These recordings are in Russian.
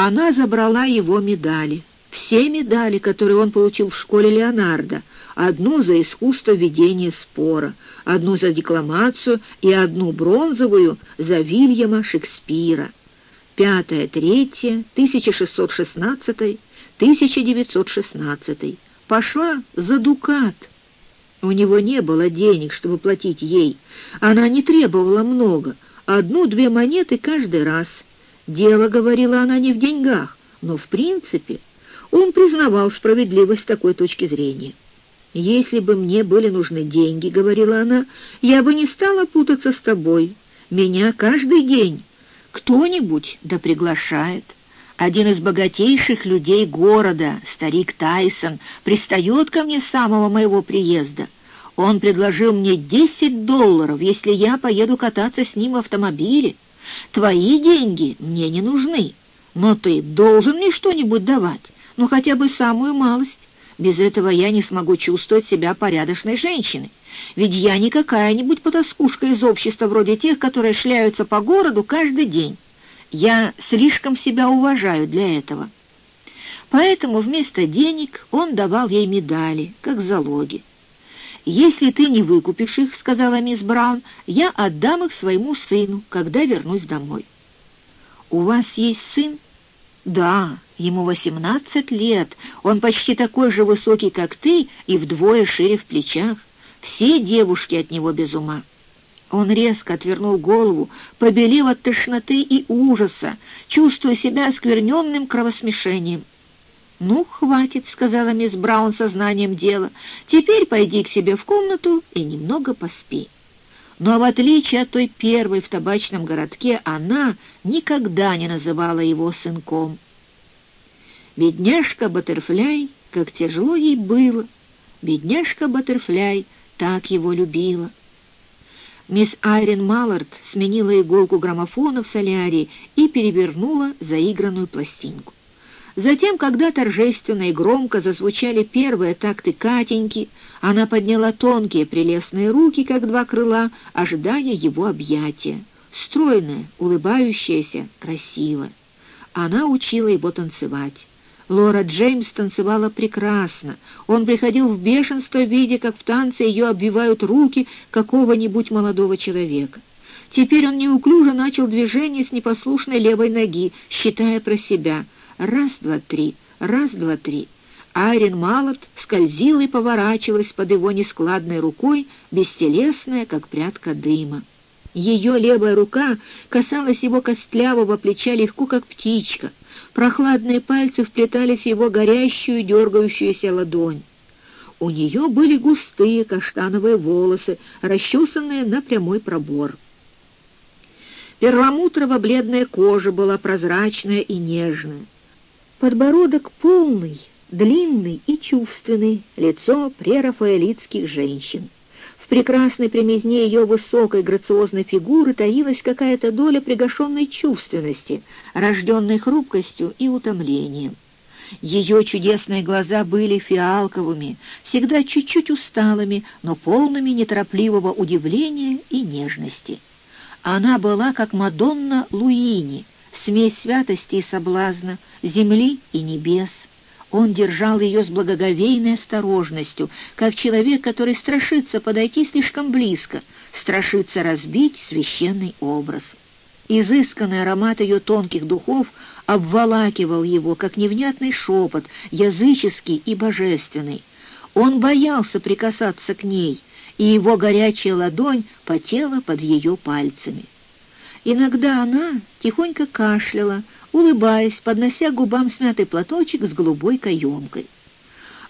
Она забрала его медали, все медали, которые он получил в школе Леонардо, одну за искусство ведения спора, одну за декламацию и одну бронзовую за Вильяма Шекспира. Пятое, третье, 1616, 1916. Пошла за дукат. У него не было денег, чтобы платить ей. Она не требовала много, одну-две монеты каждый раз. Дело, говорила она, не в деньгах, но в принципе он признавал справедливость такой точки зрения. «Если бы мне были нужны деньги, — говорила она, — я бы не стала путаться с тобой. Меня каждый день кто-нибудь да приглашает. Один из богатейших людей города, старик Тайсон, пристает ко мне с самого моего приезда. Он предложил мне десять долларов, если я поеду кататься с ним в автомобиле. Твои деньги мне не нужны, но ты должен мне что-нибудь давать, ну хотя бы самую малость. Без этого я не смогу чувствовать себя порядочной женщиной. Ведь я не какая-нибудь потаскушка из общества вроде тех, которые шляются по городу каждый день. Я слишком себя уважаю для этого. Поэтому вместо денег он давал ей медали, как залоги. «Если ты не выкупишь их, — сказала мисс Браун, — я отдам их своему сыну, когда вернусь домой». «У вас есть сын?» «Да, ему восемнадцать лет. Он почти такой же высокий, как ты, и вдвое шире в плечах. Все девушки от него без ума». Он резко отвернул голову, побелев от тошноты и ужаса, чувствуя себя оскверненным кровосмешением. «Ну, хватит», — сказала мисс Браун сознанием дела, — «теперь пойди к себе в комнату и немного поспи». Но в отличие от той первой в табачном городке, она никогда не называла его сынком. Бедняжка Баттерфляй, как тяжело ей было, бедняжка Баттерфляй так его любила. Мисс Айрин Маллард сменила иголку граммофона в солярии и перевернула заигранную пластинку. Затем, когда торжественно и громко зазвучали первые такты Катеньки, она подняла тонкие прелестные руки, как два крыла, ожидая его объятия. Стройная, улыбающаяся, красиво. Она учила его танцевать. Лора Джеймс танцевала прекрасно. Он приходил в бешенство, видя, как в танце ее обвивают руки какого-нибудь молодого человека. Теперь он неуклюже начал движение с непослушной левой ноги, считая про себя. Раз, два, три, раз, два, три. Айрин Малот скользила и поворачивалась под его нескладной рукой, бестелесная, как прядка дыма. Ее левая рука касалась его костлявого плеча легко, как птичка — Прохладные пальцы вплетались в его горящую, дергающуюся ладонь. У нее были густые каштановые волосы, расчесанные на прямой пробор. Перламутрово-бледная кожа была прозрачная и нежная. Подбородок полный, длинный и чувственный, лицо прерафаэлитских женщин. В прекрасной примизне ее высокой грациозной фигуры таилась какая-то доля пригашенной чувственности, рожденной хрупкостью и утомлением. Ее чудесные глаза были фиалковыми, всегда чуть-чуть усталыми, но полными неторопливого удивления и нежности. Она была как Мадонна Луини, смесь святости и соблазна, земли и небес. Он держал ее с благоговейной осторожностью, как человек, который страшится подойти слишком близко, страшится разбить священный образ. Изысканный аромат ее тонких духов обволакивал его, как невнятный шепот, языческий и божественный. Он боялся прикасаться к ней, и его горячая ладонь потела под ее пальцами. Иногда она тихонько кашляла, улыбаясь, поднося губам смятый платочек с голубой каемкой.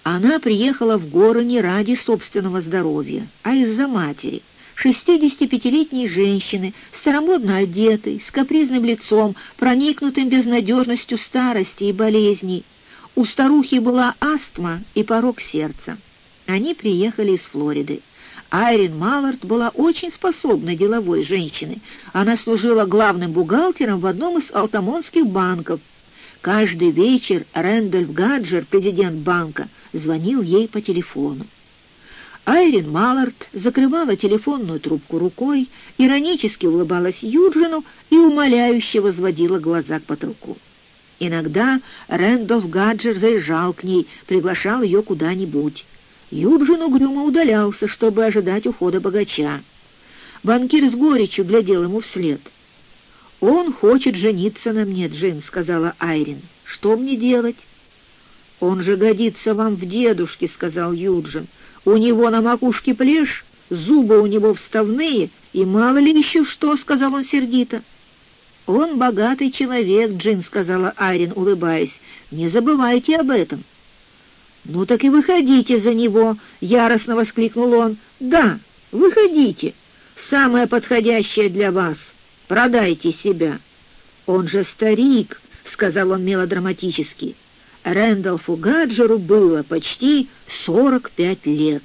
Она приехала в горы не ради собственного здоровья, а из-за матери, шестидесятипятилетней женщины, старомодно одетой, с капризным лицом, проникнутым безнадежностью старости и болезней. У старухи была астма и порог сердца. Они приехали из Флориды. Айрин Маллард была очень способной деловой женщиной. Она служила главным бухгалтером в одном из алтамонских банков. Каждый вечер Рэндольф Гаджер, президент банка, звонил ей по телефону. Айрин Маллард закрывала телефонную трубку рукой, иронически улыбалась Юджину и умоляюще возводила глаза к потолку. Иногда Рэндolph Гаджер заезжал к ней, приглашал ее куда-нибудь. Юджин угрюмо удалялся, чтобы ожидать ухода богача. Банкир с горечью глядел ему вслед. «Он хочет жениться на мне, Джин», — сказала Айрин. «Что мне делать?» «Он же годится вам в дедушке», — сказал Юджин. «У него на макушке плешь, зубы у него вставные, и мало ли еще что», — сказал он сердито. «Он богатый человек, Джин», — сказала Айрин, улыбаясь. «Не забывайте об этом». «Ну так и выходите за него!» — яростно воскликнул он. «Да, выходите! Самое подходящее для вас! Продайте себя!» «Он же старик!» — сказал он мелодраматически. Рэндалфу Гаджеру было почти сорок пять лет.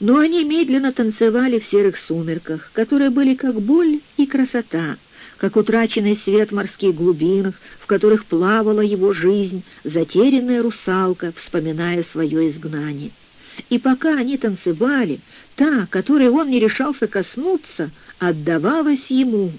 Но они медленно танцевали в серых сумерках, которые были как боль и красота, как утраченный свет морских глубинах, в которых плавала его жизнь, затерянная русалка, вспоминая свое изгнание. И пока они танцевали, та, которой он не решался коснуться, отдавалась ему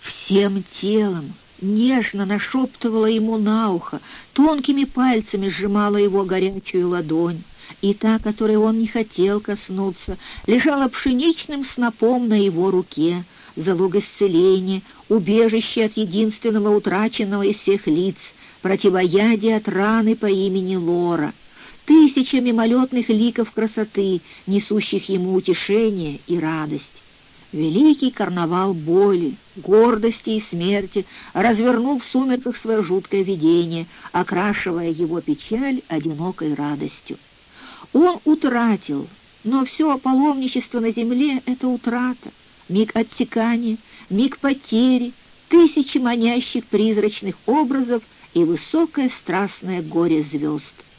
всем телом, нежно нашептывала ему на ухо, тонкими пальцами сжимала его горячую ладонь. И та, которой он не хотел коснуться, лежала пшеничным снопом на его руке, залог исцеления, убежище от единственного утраченного из всех лиц, противоядие от раны по имени Лора, тысяча мимолетных ликов красоты, несущих ему утешение и радость. Великий карнавал боли, гордости и смерти развернул в сумерках свое жуткое видение, окрашивая его печаль одинокой радостью. Он утратил, но все паломничество на земле — это утрата миг отсекания, миг потери, тысячи манящих призрачных образов и высокое страстное горе звезд —